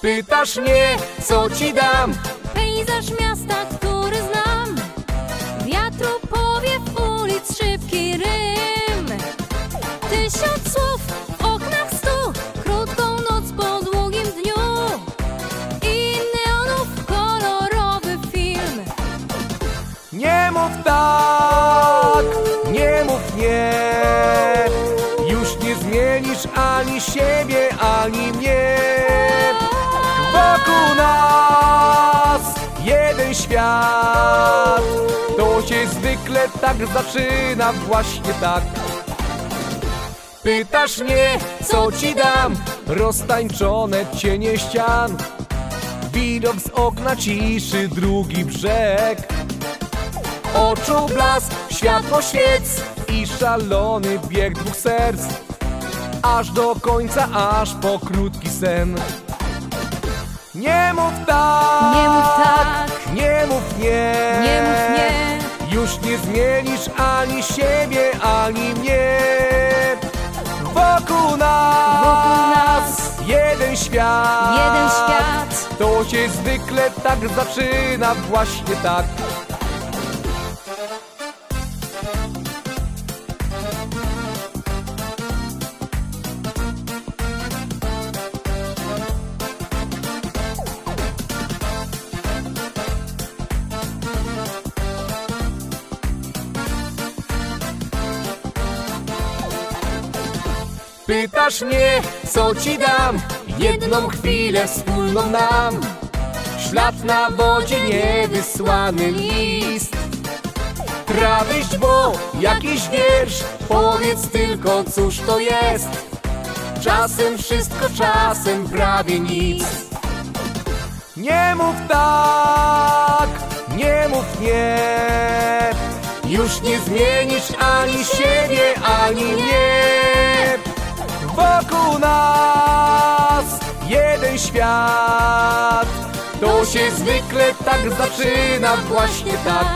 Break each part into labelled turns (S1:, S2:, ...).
S1: Pytasz mnie, co ci dam?
S2: Pejzaż miasta, który Tysiąc słów w oknach stu Krótką noc po długim dniu I neonów kolorowy film
S1: Nie mów tak, nie mów nie. Już nie zmienisz ani siebie, ani mnie. Wokół nas jeden świat. To się zwykle tak zaczyna, właśnie tak. Pytasz mnie, co ci dam? Roztańczone cienie ścian. Widok z okna ciszy, drugi brzeg. Oczu blask, światło świec i szalony bieg dwóch serc. Aż do końca, aż po krótki sen. Nie mów tak,
S2: Nie mów tak.
S1: nie mów nie,
S2: Nie mów nie
S1: Już nie zmienisz ani siebie, ani mnie. Świat,
S2: Jeden świat
S1: To się zwykle tak zaczyna, właśnie tak. Pytasz mnie, co ci dam? Jedną chwilę wspólną nam. Ślad na wodzie, niewysłany list. Trawyść, bo jakiś wiersz, powiedz tylko, cóż to jest. Czasem wszystko, czasem prawie nic. Nie mów tak, nie mów nie. Już nie zmienisz ani siebie, ani mnie. Wokół nas jeden świat. To się zwykle tak zaczyna, właśnie tak.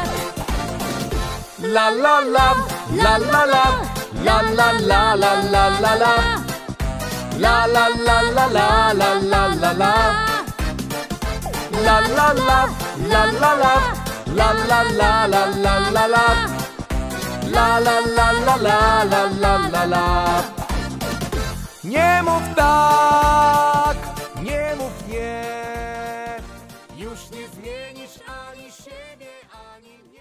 S1: La la la, la la la, la la la la la la la. La la la la la la la la la. La la la, la la la, la la la la la la la. La la la la la la la la la. Nie mów tak, nie mów nie, już nie zmienisz ani siebie, ani mnie.